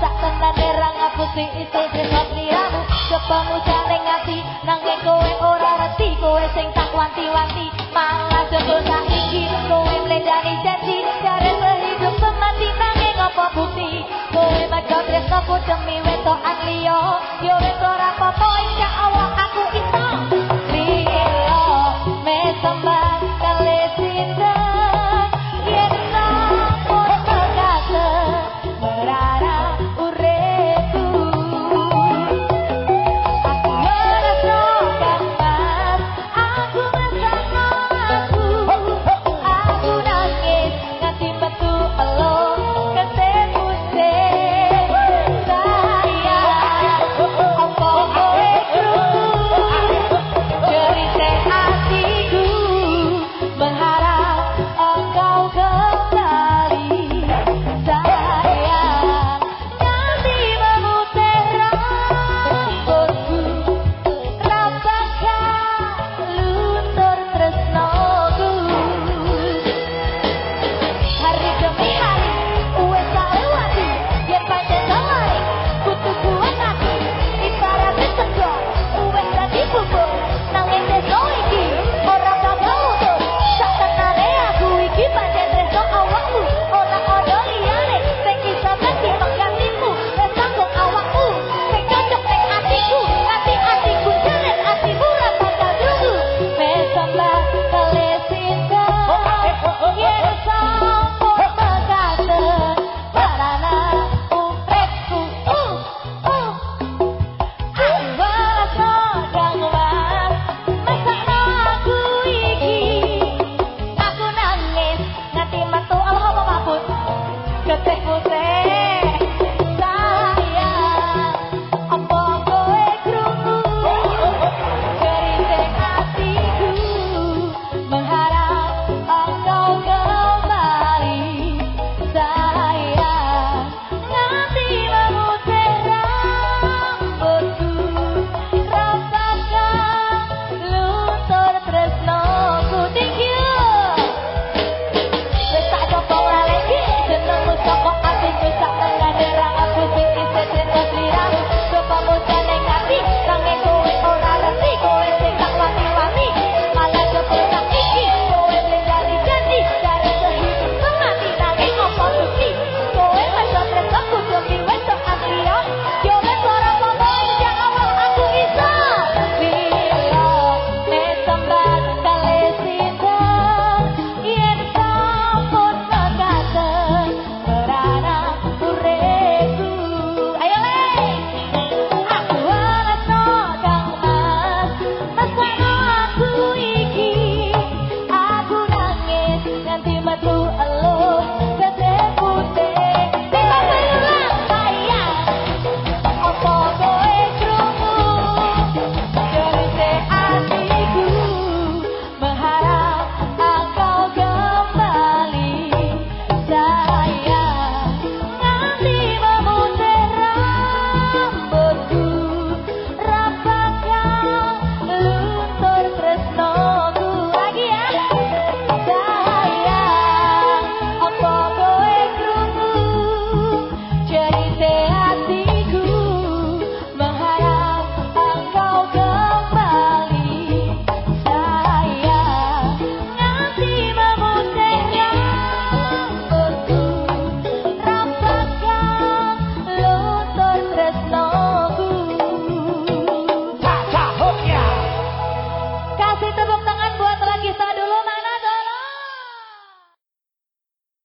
sak tenane ra ngapusi itu tresno sliramu coba mucane ngati nanging kowe ora reti. Kowe sing tak wanti-wanti malah jodoh saiki. Kowe mlendani janji jare sehidup semati. Nanging apa bukti? Kowe maca tresno demi wedokan liya. Yo wis ora apa-apa insya Allah aku iso Take